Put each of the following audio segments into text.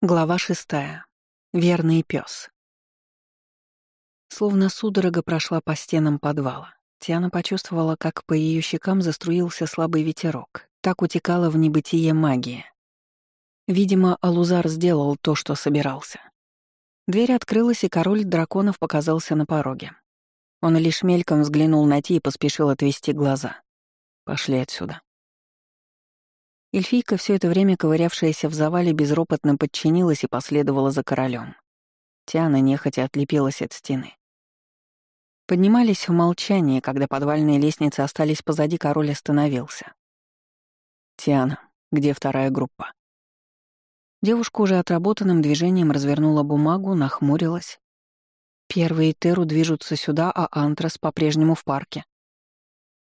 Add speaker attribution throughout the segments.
Speaker 1: Глава шестая. Верный пес. Словно судорога прошла по стенам подвала. Тиана почувствовала, как по ее щекам заструился слабый ветерок. Так утекала в небытие магия. Видимо, Алузар сделал то, что собирался. Дверь открылась, и король драконов показался на пороге. Он лишь мельком взглянул на Ти и поспешил отвести глаза. «Пошли отсюда». Эльфийка, все это время ковырявшаяся в завале, безропотно подчинилась и последовала за королем. Тиана нехотя отлепилась от стены. Поднимались в молчании, когда подвальные лестницы остались позади, король остановился. «Тиана, где вторая группа?» Девушка уже отработанным движением развернула бумагу, нахмурилась. Первые Теру движутся сюда, а Антрас по-прежнему в парке.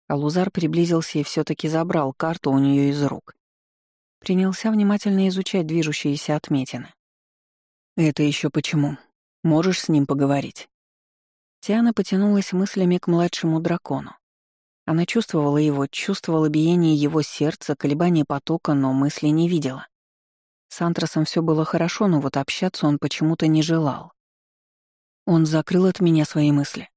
Speaker 1: Алузар приблизился и все таки забрал карту у нее из рук. Принялся внимательно изучать движущиеся отметины. «Это еще почему? Можешь с ним поговорить?» Тиана потянулась мыслями к младшему дракону. Она чувствовала его, чувствовала биение его сердца, колебания потока, но мысли не видела. С Антрасом все было хорошо, но вот общаться он почему-то не желал. Он закрыл от меня свои мысли.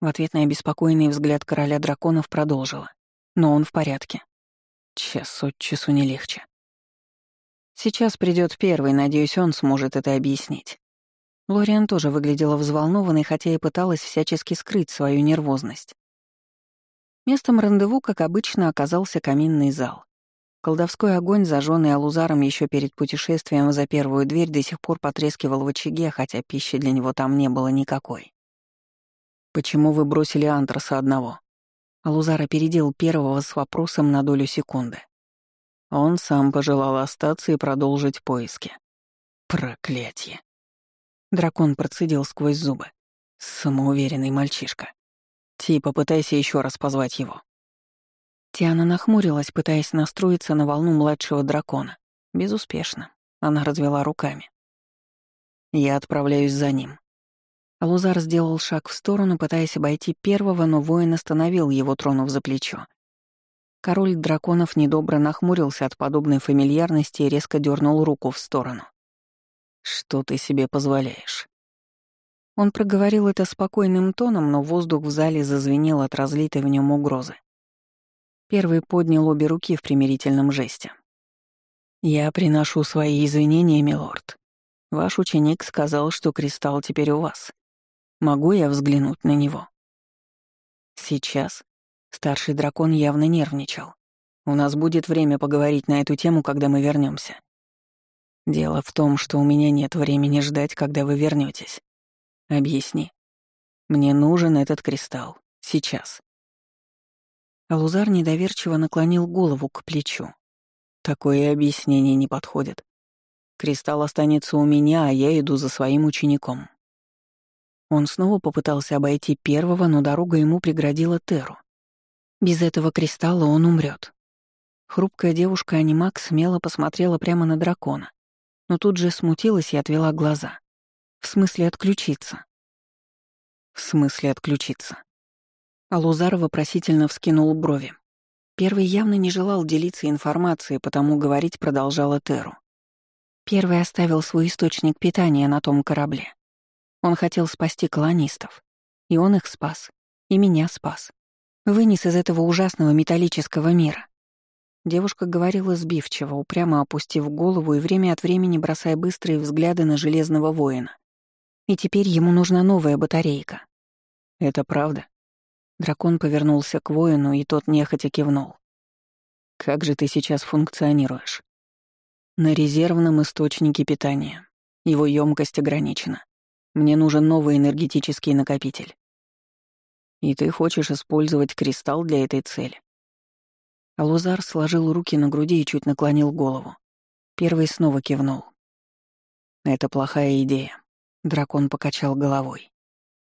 Speaker 1: В ответ на обеспокоенный взгляд короля драконов продолжила. Но он в порядке. Час от часу не легче. Сейчас придет первый, надеюсь, он сможет это объяснить. Лориан тоже выглядела взволнованной, хотя и пыталась всячески скрыть свою нервозность. Местом рандеву, как обычно, оказался каминный зал. Колдовской огонь, зажженный алузаром еще перед путешествием за первую дверь, до сих пор потрескивал в очаге, хотя пищи для него там не было никакой. «Почему вы бросили антраса одного?» Алузар опередил первого с вопросом на долю секунды. Он сам пожелал остаться и продолжить поиски. Проклятье. Дракон процедил сквозь зубы. Самоуверенный мальчишка. Ти, попытайся еще раз позвать его. Тиана нахмурилась, пытаясь настроиться на волну младшего дракона. Безуспешно. Она развела руками. Я отправляюсь за ним. Алузар сделал шаг в сторону, пытаясь обойти первого, но воин остановил его, тронув за плечо. Король драконов недобро нахмурился от подобной фамильярности и резко дернул руку в сторону. «Что ты себе позволяешь?» Он проговорил это спокойным тоном, но воздух в зале зазвенел от разлитой в нем угрозы. Первый поднял обе руки в примирительном жесте. «Я приношу свои извинения, милорд. Ваш ученик сказал, что кристалл теперь у вас. Могу я взглянуть на него?» «Сейчас», Старший дракон явно нервничал. У нас будет время поговорить на эту тему, когда мы вернемся. Дело в том, что у меня нет времени ждать, когда вы вернетесь. Объясни. Мне нужен этот кристалл. Сейчас. Алузар недоверчиво наклонил голову к плечу. Такое объяснение не подходит. Кристалл останется у меня, а я иду за своим учеником. Он снова попытался обойти первого, но дорога ему преградила Теру. Без этого кристалла он умрет. Хрупкая девушка-анимак смело посмотрела прямо на дракона, но тут же смутилась и отвела глаза. В смысле отключиться? В смысле отключиться? Алузар вопросительно вскинул брови. Первый явно не желал делиться информацией, потому говорить продолжала Теру. Первый оставил свой источник питания на том корабле. Он хотел спасти колонистов. И он их спас. И меня спас. Вынес из этого ужасного металлического мира. Девушка говорила сбивчиво, упрямо опустив голову и время от времени бросая быстрые взгляды на железного воина. И теперь ему нужна новая батарейка. «Это правда?» Дракон повернулся к воину, и тот нехотя кивнул. «Как же ты сейчас функционируешь?» «На резервном источнике питания. Его емкость ограничена. Мне нужен новый энергетический накопитель. И ты хочешь использовать кристалл для этой цели. Алузар сложил руки на груди и чуть наклонил голову. Первый снова кивнул. «Это плохая идея», — дракон покачал головой.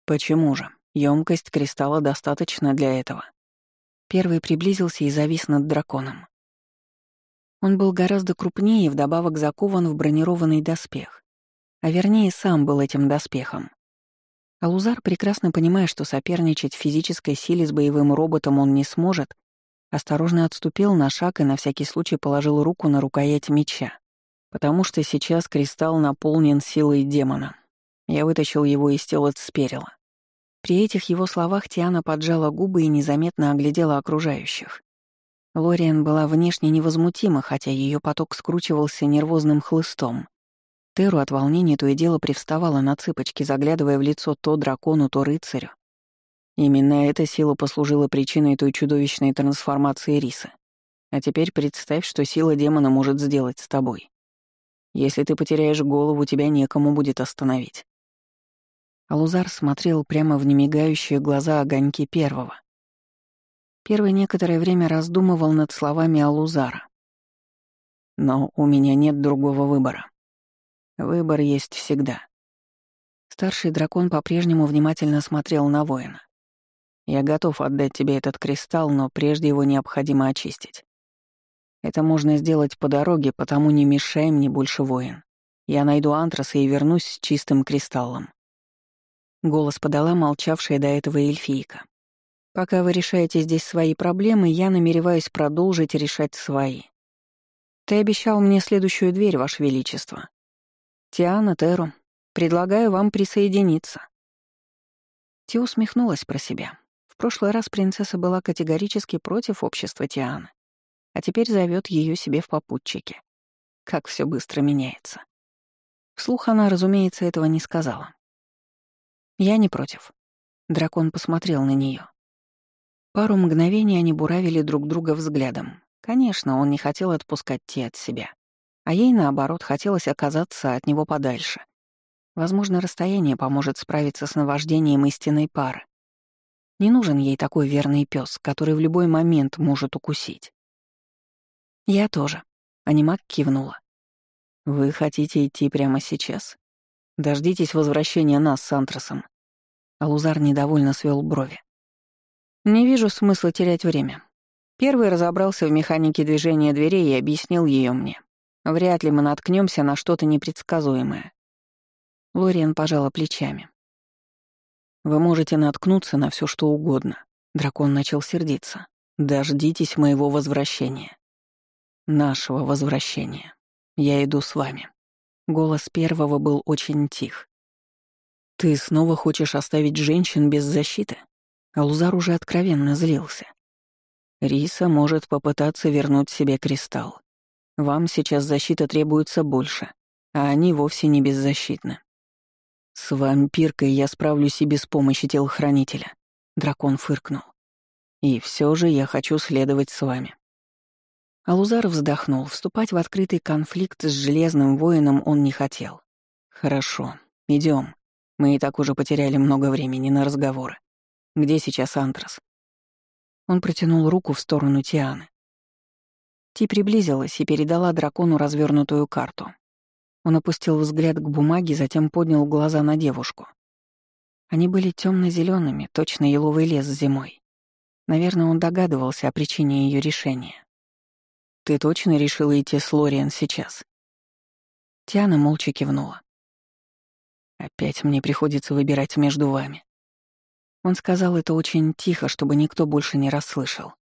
Speaker 1: «Почему же? Емкость кристалла достаточно для этого». Первый приблизился и завис над драконом. Он был гораздо крупнее и вдобавок закован в бронированный доспех. А вернее, сам был этим доспехом. Алузар, прекрасно понимая, что соперничать в физической силе с боевым роботом он не сможет, осторожно отступил на шаг и на всякий случай положил руку на рукоять меча. Потому что сейчас кристалл наполнен силой демона. Я вытащил его из тела Цперила. При этих его словах Тиана поджала губы и незаметно оглядела окружающих. Лориан была внешне невозмутима, хотя ее поток скручивался нервозным хлыстом. Теру от волнения то и дело привставала на цыпочки, заглядывая в лицо то дракону, то рыцарю. Именно эта сила послужила причиной той чудовищной трансформации Риса. А теперь представь, что сила демона может сделать с тобой. Если ты потеряешь голову, тебя некому будет остановить. Алузар смотрел прямо в немигающие глаза огоньки первого. Первый некоторое время раздумывал над словами Алузара. Но у меня нет другого выбора. Выбор есть всегда. Старший дракон по-прежнему внимательно смотрел на воина. Я готов отдать тебе этот кристалл, но прежде его необходимо очистить. Это можно сделать по дороге, потому не мешай мне больше воин. Я найду антраса и вернусь с чистым кристаллом. Голос подала молчавшая до этого эльфийка. «Пока вы решаете здесь свои проблемы, я намереваюсь продолжить решать свои. Ты обещал мне следующую дверь, Ваше Величество. Тиана Теру, предлагаю вам присоединиться». Ти усмехнулась про себя. В прошлый раз принцесса была категорически против общества Тианы, а теперь зовет ее себе в попутчике. Как все быстро меняется. Вслух она, разумеется, этого не сказала. «Я не против». Дракон посмотрел на нее. Пару мгновений они буравили друг друга взглядом. Конечно, он не хотел отпускать те от себя. А ей, наоборот, хотелось оказаться от него подальше. Возможно, расстояние поможет справиться с наваждением истинной пары. Не нужен ей такой верный пес, который в любой момент может укусить. «Я тоже», — Анимак кивнула. «Вы хотите идти прямо сейчас? Дождитесь возвращения нас с Антрасом. Алузар недовольно свел брови. «Не вижу смысла терять время. Первый разобрался в механике движения дверей и объяснил ее мне. Вряд ли мы наткнемся на что-то непредсказуемое». Лориан пожала плечами. «Вы можете наткнуться на все, что угодно». Дракон начал сердиться. «Дождитесь моего возвращения. Нашего возвращения. Я иду с вами». Голос первого был очень тих. «Ты снова хочешь оставить женщин без защиты?» Алузар уже откровенно злился. «Риса может попытаться вернуть себе кристалл. Вам сейчас защита требуется больше, а они вовсе не беззащитны. С вампиркой я справлюсь и без помощи телохранителя», — дракон фыркнул. «И все же я хочу следовать с вами». Алузар вздохнул. Вступать в открытый конфликт с Железным воином он не хотел. «Хорошо, идем. Мы и так уже потеряли много времени на разговоры. Где сейчас Антрас?» Он протянул руку в сторону Тианы. Ти приблизилась и передала дракону развернутую карту. Он опустил взгляд к бумаге, затем поднял глаза на девушку. Они были темно зелеными точно еловый лес зимой. Наверное, он догадывался о причине ее решения. «Ты точно решила идти с Лориан сейчас?» Тиана молча кивнула. Опять мне приходится выбирать между вами. Он сказал это очень тихо, чтобы никто больше не расслышал.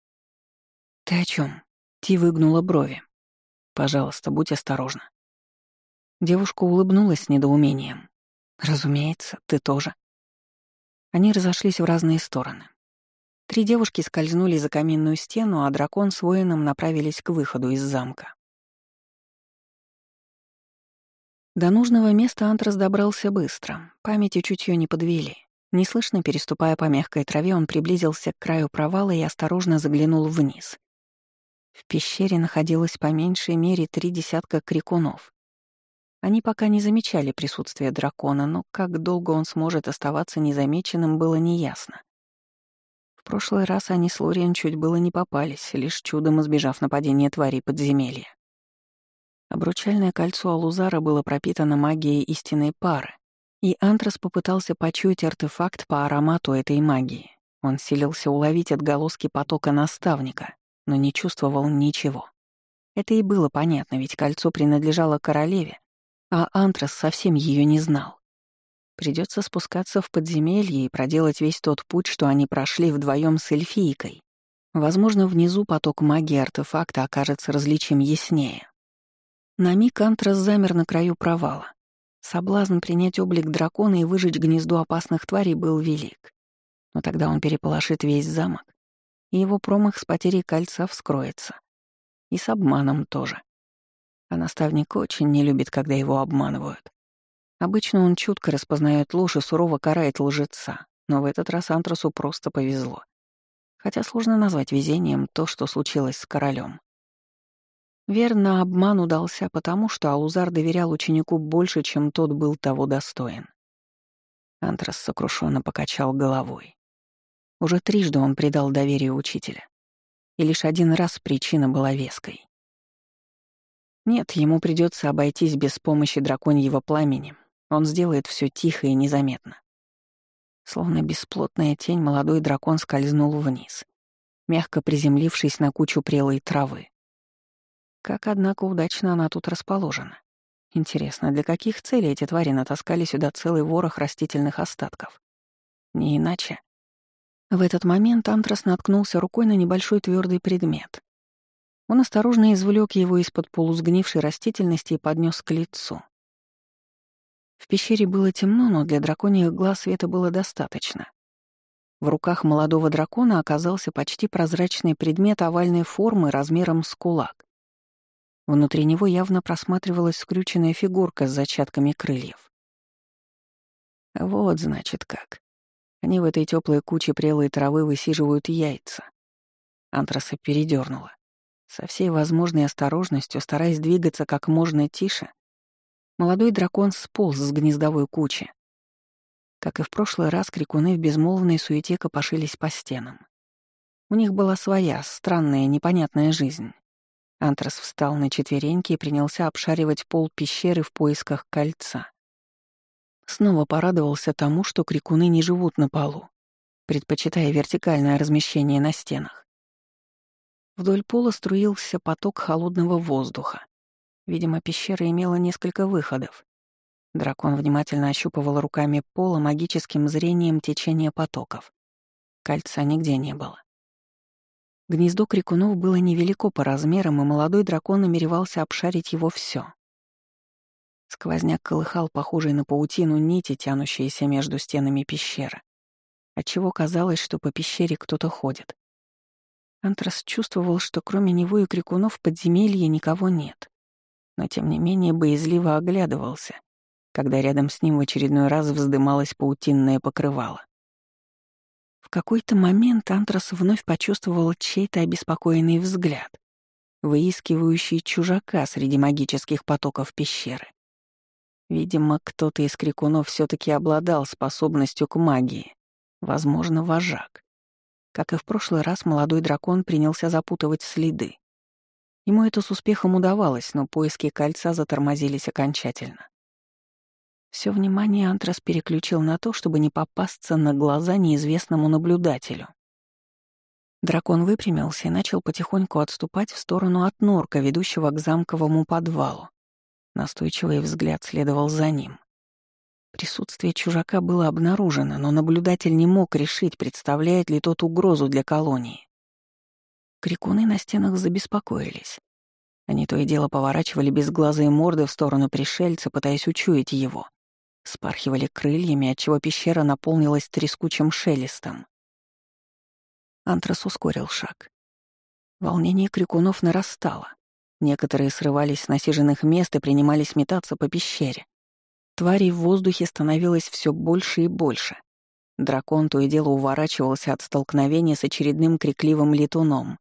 Speaker 1: Ты о чем? Ти выгнула брови. Пожалуйста, будь осторожна. Девушка улыбнулась с недоумением. Разумеется, ты тоже. Они разошлись в разные стороны. Три девушки скользнули за каминную стену, а дракон с воином направились к выходу из замка. До нужного места Антрас добрался быстро, память и чутье не подвели. Неслышно переступая по мягкой траве, он приблизился к краю провала и осторожно заглянул вниз. В пещере находилось по меньшей мере три десятка крикунов. Они пока не замечали присутствия дракона, но как долго он сможет оставаться незамеченным, было неясно. В прошлый раз они с Лориан чуть было не попались, лишь чудом избежав нападения тварей подземелья. Обручальное кольцо Алузара было пропитано магией истинной пары, и Антрас попытался почуять артефакт по аромату этой магии. Он силился уловить отголоски потока наставника, но не чувствовал ничего. Это и было понятно, ведь кольцо принадлежало королеве, а Антрас совсем ее не знал. Придется спускаться в подземелье и проделать весь тот путь, что они прошли вдвоем с эльфийкой. Возможно, внизу поток магии артефакта окажется различим яснее. На миг Антрас замер на краю провала. Соблазн принять облик дракона и выжечь гнездо опасных тварей был велик. Но тогда он переполошит весь замок, и его промах с потерей кольца вскроется. И с обманом тоже. А наставник очень не любит, когда его обманывают. Обычно он чутко распознает ложь и сурово карает лжеца, но в этот раз Антрасу просто повезло. Хотя сложно назвать везением то, что случилось с королем. Верно, обман удался потому, что Алузар доверял ученику больше, чем тот был того достоин. Антрас сокрушенно покачал головой. Уже трижды он предал доверие учителя. И лишь один раз причина была веской. Нет, ему придется обойтись без помощи драконьего пламени. Он сделает все тихо и незаметно. Словно бесплотная тень, молодой дракон скользнул вниз, мягко приземлившись на кучу прелой травы. Как, однако, удачно она тут расположена. Интересно, для каких целей эти твари натаскали сюда целый ворох растительных остатков? Не иначе. В этот момент Антрас наткнулся рукой на небольшой твердый предмет. Он осторожно извлек его из-под полусгнившей растительности и поднес к лицу. В пещере было темно, но для драконьих глаз света было достаточно. В руках молодого дракона оказался почти прозрачный предмет овальной формы размером с кулак. Внутри него явно просматривалась скрюченная фигурка с зачатками крыльев. Вот, значит, как. Они в этой теплой куче прелой травы высиживают яйца. Антраса передернула. Со всей возможной осторожностью, стараясь двигаться как можно тише, молодой дракон сполз с гнездовой кучи. Как и в прошлый раз, крикуны в безмолвной суете копошились по стенам. У них была своя, странная, непонятная жизнь. Антрас встал на четвереньки и принялся обшаривать пол пещеры в поисках кольца. Снова порадовался тому, что крикуны не живут на полу, предпочитая вертикальное размещение на стенах. Вдоль пола струился поток холодного воздуха. Видимо, пещера имела несколько выходов. Дракон внимательно ощупывал руками пола магическим зрением течения потоков. Кольца нигде не было. Гнездо крикунов было невелико по размерам, и молодой дракон намеревался обшарить его все. Сквозняк колыхал похожий на паутину нити, тянущиеся между стенами пещеры, отчего казалось, что по пещере кто-то ходит. Антрас чувствовал, что кроме него и крикунов в подземелье никого нет, но тем не менее боязливо оглядывался, когда рядом с ним в очередной раз вздымалось паутинное покрывало. В какой-то момент Антрас вновь почувствовал чей-то обеспокоенный взгляд, выискивающий чужака среди магических потоков пещеры. Видимо, кто-то из крикунов все таки обладал способностью к магии, возможно, вожак. Как и в прошлый раз, молодой дракон принялся запутывать следы. Ему это с успехом удавалось, но поиски кольца затормозились окончательно. Все внимание Антрас переключил на то, чтобы не попасться на глаза неизвестному наблюдателю. Дракон выпрямился и начал потихоньку отступать в сторону от норка, ведущего к замковому подвалу. Настойчивый взгляд следовал за ним. Присутствие чужака было обнаружено, но наблюдатель не мог решить, представляет ли тот угрозу для колонии. Крикуны на стенах забеспокоились. Они то и дело поворачивали безглазые морды в сторону пришельца, пытаясь учуять его спархивали крыльями, отчего пещера наполнилась трескучим шелестом. Антрас ускорил шаг. Волнение крикунов нарастало. Некоторые срывались с насиженных мест и принимались метаться по пещере. Тварей в воздухе становилось все больше и больше. Дракон то и дело уворачивался от столкновения с очередным крикливым летуном.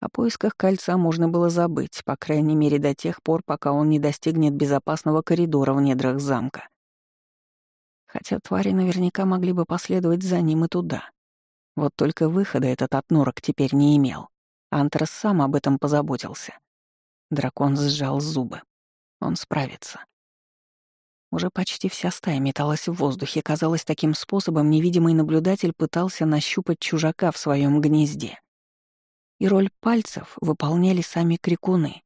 Speaker 1: О поисках кольца можно было забыть, по крайней мере до тех пор, пока он не достигнет безопасного коридора в недрах замка. Хотя твари наверняка могли бы последовать за ним и туда. Вот только выхода этот отнорок теперь не имел. Антрас сам об этом позаботился. Дракон сжал зубы. Он справится. Уже почти вся стая металась в воздухе. Казалось, таким способом невидимый наблюдатель пытался нащупать чужака в своем гнезде. И роль пальцев выполняли сами крикуны.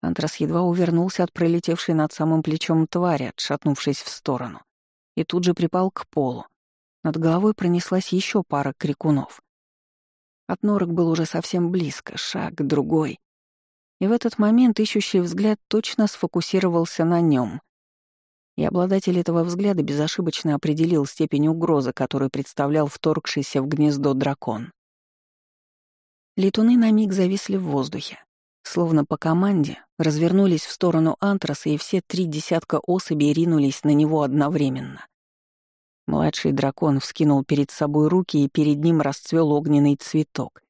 Speaker 1: Антрас едва увернулся от пролетевшей над самым плечом твари, отшатнувшись в сторону и тут же припал к полу. Над головой пронеслась еще пара крикунов. От норок был уже совсем близко, шаг, другой. И в этот момент ищущий взгляд точно сфокусировался на нем. И обладатель этого взгляда безошибочно определил степень угрозы, которую представлял вторгшийся в гнездо дракон. Летуны на миг зависли в воздухе. Словно по команде, развернулись в сторону антраса, и все три десятка особей ринулись на него одновременно. Младший дракон вскинул перед собой руки, и перед ним расцвел огненный цветок,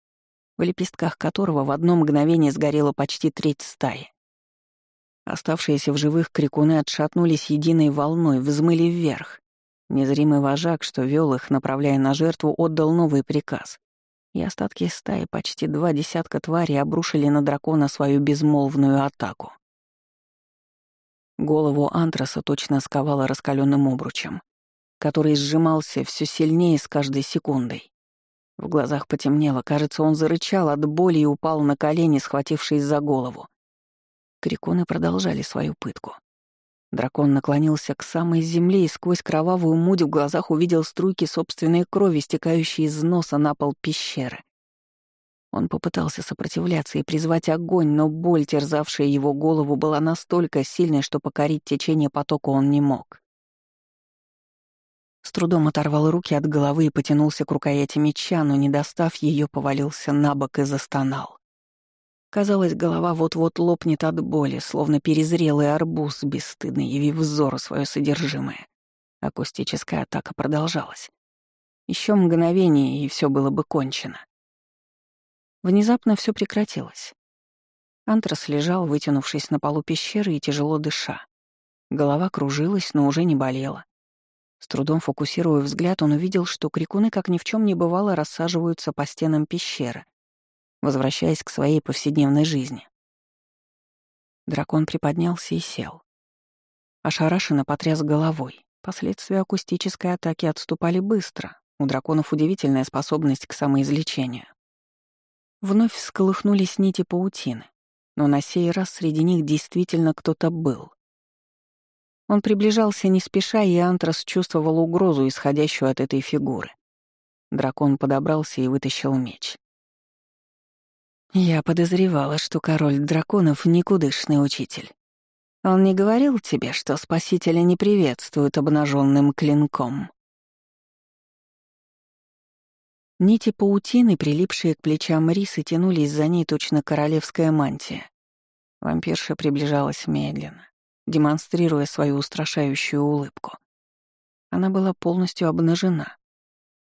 Speaker 1: в лепестках которого в одно мгновение сгорела почти треть стаи. Оставшиеся в живых крикуны отшатнулись единой волной, взмыли вверх. Незримый вожак, что вел их, направляя на жертву, отдал новый приказ и остатки стаи, почти два десятка тварей, обрушили на дракона свою безмолвную атаку. Голову антраса точно сковало раскаленным обручем, который сжимался все сильнее с каждой секундой. В глазах потемнело, кажется, он зарычал от боли и упал на колени, схватившись за голову. Криконы продолжали свою пытку. Дракон наклонился к самой земле и сквозь кровавую муть в глазах увидел струйки собственной крови, стекающие из носа на пол пещеры. Он попытался сопротивляться и призвать огонь, но боль, терзавшая его голову, была настолько сильной, что покорить течение потока он не мог. С трудом оторвал руки от головы и потянулся к рукояти меча, но, не достав ее, повалился на бок и застонал. Казалось, голова вот-вот лопнет от боли, словно перезрелый арбуз, бесстыдно явив взору свое содержимое. Акустическая атака продолжалась. Еще мгновение, и все было бы кончено. Внезапно все прекратилось. Антрас лежал, вытянувшись на полу пещеры и тяжело дыша. Голова кружилась, но уже не болела. С трудом фокусируя взгляд, он увидел, что крикуны, как ни в чем не бывало, рассаживаются по стенам пещеры, возвращаясь к своей повседневной жизни. Дракон приподнялся и сел. Ошарашенно потряс головой. Последствия акустической атаки отступали быстро. У драконов удивительная способность к самоизлечению. Вновь всколыхнулись нити паутины, но на сей раз среди них действительно кто-то был. Он приближался не спеша, и Антрас чувствовал угрозу, исходящую от этой фигуры. Дракон подобрался и вытащил меч. Я подозревала, что король драконов — никудышный учитель. Он не говорил тебе, что спасителя не приветствуют обнаженным клинком. Нити паутины, прилипшие к плечам Рисы, тянулись за ней точно королевская мантия. Вампирша приближалась медленно, демонстрируя свою устрашающую улыбку. Она была полностью обнажена,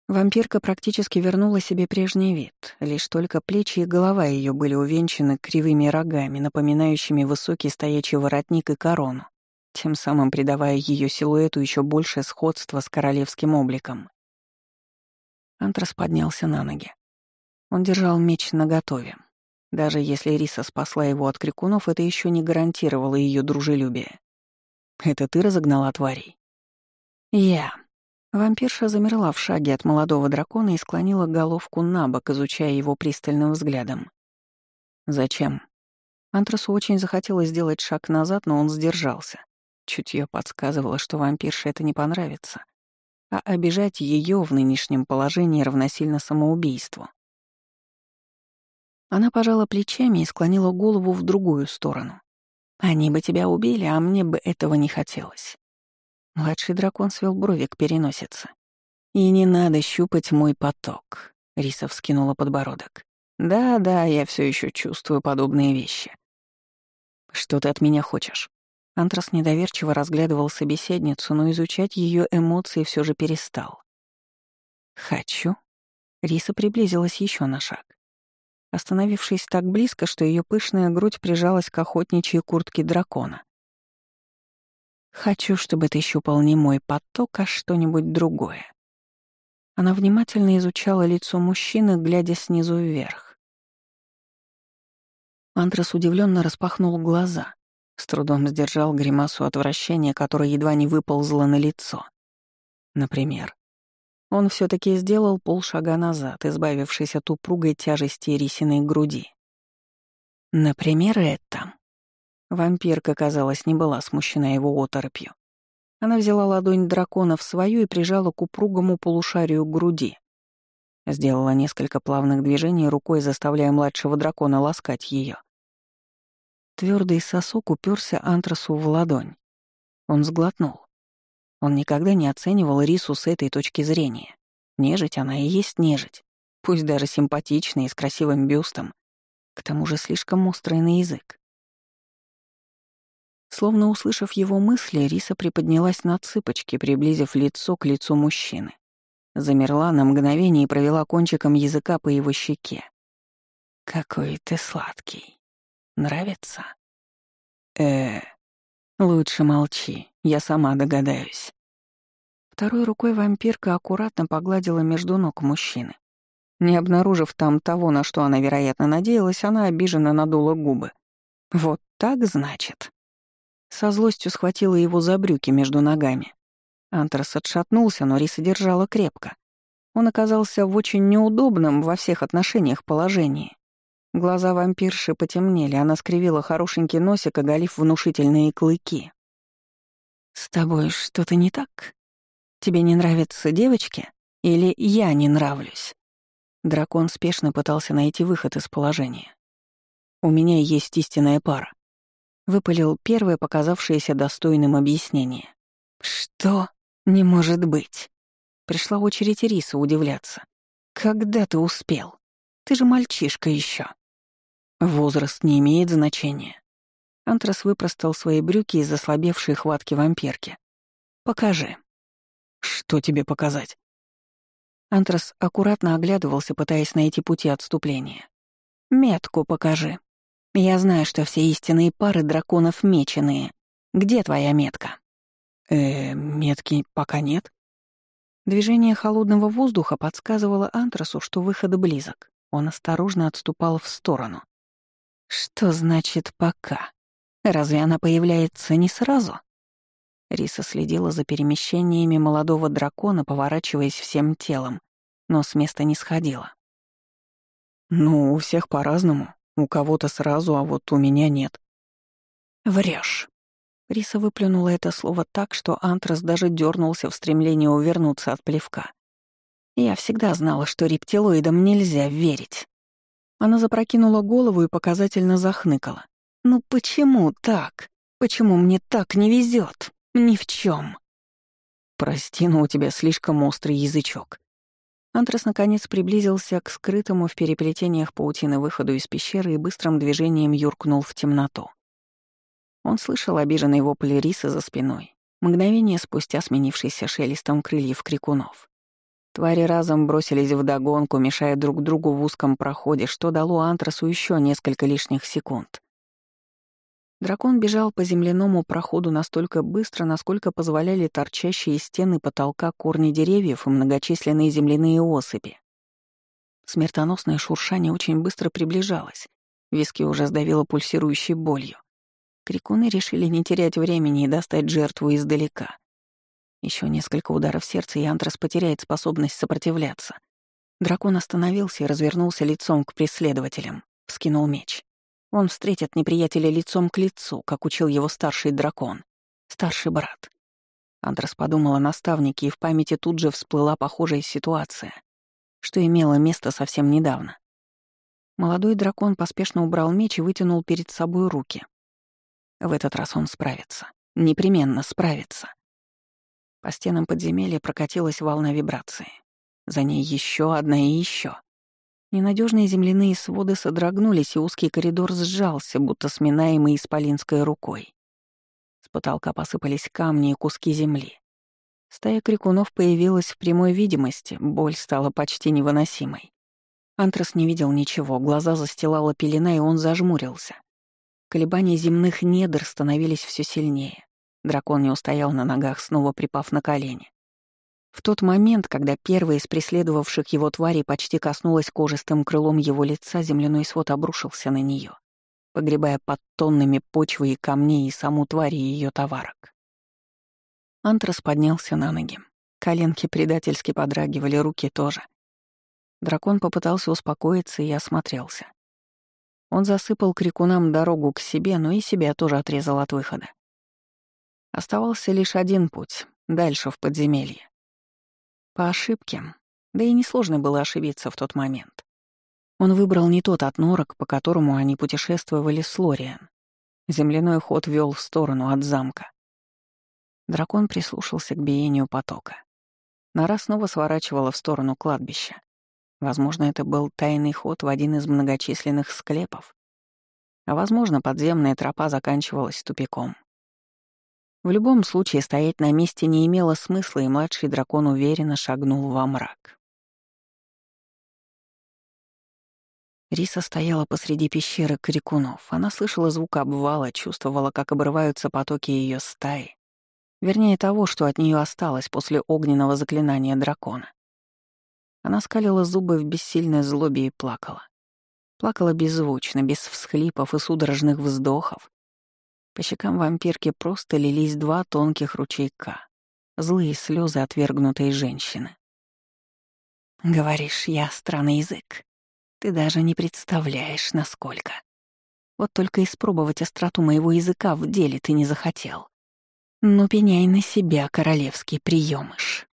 Speaker 1: Вампирка практически вернула себе прежний вид, лишь только плечи и голова ее были увенчаны кривыми рогами, напоминающими высокий стоячий воротник и корону, тем самым придавая ее силуэту еще большее сходство с королевским обликом. Антрас поднялся на ноги. Он держал меч наготове. Даже если Риса спасла его от крикунов, это еще не гарантировало ее дружелюбие. «Это ты разогнала тварей?» «Я», Вампирша замерла в шаге от молодого дракона и склонила головку на бок, изучая его пристальным взглядом. «Зачем?» Антрасу очень захотелось сделать шаг назад, но он сдержался. Чутье подсказывало, что вампирше это не понравится. А обижать ее в нынешнем положении равносильно самоубийству. Она пожала плечами и склонила голову в другую сторону. «Они бы тебя убили, а мне бы этого не хотелось. Младший дракон свел брови к переносице. «И не надо щупать мой поток», — Риса вскинула подбородок. «Да-да, я все еще чувствую подобные вещи». «Что ты от меня хочешь?» Антрас недоверчиво разглядывал собеседницу, но изучать ее эмоции все же перестал. «Хочу?» Риса приблизилась еще на шаг. Остановившись так близко, что ее пышная грудь прижалась к охотничьей куртке дракона. Хочу, чтобы ты щупал не мой поток, а что-нибудь другое. Она внимательно изучала лицо мужчины, глядя снизу вверх. Антрас удивленно распахнул глаза, с трудом сдержал гримасу отвращения, которая едва не выползла на лицо. Например, он все таки сделал полшага назад, избавившись от упругой тяжести рисиной груди. Например, это. Вампирка, казалось, не была смущена его оторопью. Она взяла ладонь дракона в свою и прижала к упругому полушарию груди. Сделала несколько плавных движений рукой, заставляя младшего дракона ласкать ее. Твердый сосок уперся антрасу в ладонь. Он сглотнул. Он никогда не оценивал рису с этой точки зрения. Нежить она и есть нежить. Пусть даже симпатичная и с красивым бюстом. К тому же слишком острый на язык. Словно услышав его мысли, Риса приподнялась на цыпочки, приблизив лицо к лицу мужчины. Замерла на мгновение и провела кончиком языка по его щеке. «Какой ты сладкий. Нравится?» э Лучше молчи, я сама догадаюсь». Второй рукой вампирка аккуратно погладила между ног мужчины. Не обнаружив там того, на что она, вероятно, надеялась, она обиженно надула губы. «Вот так, значит?» Со злостью схватила его за брюки между ногами. Антрас отшатнулся, но Риса держала крепко. Он оказался в очень неудобном во всех отношениях положении. Глаза вампирши потемнели, она скривила хорошенький носик, оголив внушительные клыки. «С тобой что-то не так? Тебе не нравятся девочки? Или я не нравлюсь?» Дракон спешно пытался найти выход из положения. «У меня есть истинная пара. Выпалил первое, показавшееся достойным объяснение. «Что? Не может быть!» Пришла очередь Риса удивляться. «Когда ты успел? Ты же мальчишка еще. Возраст не имеет значения. Антрас выпростал свои брюки из ослабевшей хватки вампирки. «Покажи». «Что тебе показать?» Антрас аккуратно оглядывался, пытаясь найти пути отступления. «Метку покажи», я знаю, что все истинные пары драконов меченые. Где твоя метка? Э, метки пока нет. Движение холодного воздуха подсказывало Антрасу, что выход близок. Он осторожно отступал в сторону. Что значит «пока»? Разве она появляется не сразу? Риса следила за перемещениями молодого дракона, поворачиваясь всем телом, но с места не сходила. «Ну, у всех по-разному», у кого-то сразу, а вот у меня нет. Врешь. Риса выплюнула это слово так, что Антрас даже дернулся в стремлении увернуться от плевка. Я всегда знала, что рептилоидам нельзя верить. Она запрокинула голову и показательно захныкала. «Ну почему так? Почему мне так не везет? Ни в чем. «Прости, но у тебя слишком острый язычок. Антрас наконец приблизился к скрытому в переплетениях паутины выходу из пещеры и быстрым движением юркнул в темноту. Он слышал обиженный вопль риса за спиной, мгновение спустя сменившийся шелестом крыльев крикунов. Твари разом бросились в догонку, мешая друг другу в узком проходе, что дало Антрасу еще несколько лишних секунд. Дракон бежал по земляному проходу настолько быстро, насколько позволяли торчащие стены потолка корни деревьев и многочисленные земляные осыпи. Смертоносное шуршание очень быстро приближалось. Виски уже сдавило пульсирующей болью. Крикуны решили не терять времени и достать жертву издалека. Еще несколько ударов сердца, и Антрас потеряет способность сопротивляться. Дракон остановился и развернулся лицом к преследователям, вскинул меч. Он встретит неприятеля лицом к лицу, как учил его старший дракон, старший брат. Андрес подумал о наставнике, и в памяти тут же всплыла похожая ситуация, что имело место совсем недавно. Молодой дракон поспешно убрал меч и вытянул перед собой руки. В этот раз он справится. Непременно справится. По стенам подземелья прокатилась волна вибрации. За ней еще одна и еще. Ненадежные земляные своды содрогнулись, и узкий коридор сжался, будто сминаемый исполинской рукой. С потолка посыпались камни и куски земли. Стая крикунов появилась в прямой видимости, боль стала почти невыносимой. Антрас не видел ничего, глаза застилала пелена, и он зажмурился. Колебания земных недр становились все сильнее. Дракон не устоял на ногах, снова припав на колени. В тот момент, когда первая из преследовавших его тварей почти коснулась кожистым крылом его лица, земляной свод обрушился на нее, погребая под тоннами почвы и камней и саму тварь и ее товарок. Антрас поднялся на ноги. Коленки предательски подрагивали, руки тоже. Дракон попытался успокоиться и осмотрелся. Он засыпал крикунам дорогу к себе, но и себя тоже отрезал от выхода. Оставался лишь один путь — дальше в подземелье. По ошибке. Да и несложно было ошибиться в тот момент. Он выбрал не тот отнорок, по которому они путешествовали с Лориан. Земляной ход вел в сторону от замка. Дракон прислушался к биению потока. Нора снова сворачивала в сторону кладбища. Возможно, это был тайный ход в один из многочисленных склепов. А возможно, подземная тропа заканчивалась тупиком. В любом случае, стоять на месте не имело смысла, и младший дракон уверенно шагнул во мрак. Риса стояла посреди пещеры крикунов. Она слышала звук обвала, чувствовала, как обрываются потоки ее стаи. Вернее, того, что от нее осталось после огненного заклинания дракона. Она скалила зубы в бессильной злобе и плакала. Плакала беззвучно, без всхлипов и судорожных вздохов. По щекам вампирки просто лились два тонких ручейка. Злые слезы отвергнутой женщины. «Говоришь, я странный язык. Ты даже не представляешь, насколько. Вот только испробовать остроту моего языка в деле ты не захотел. Ну, пеняй на себя, королевский приемыш.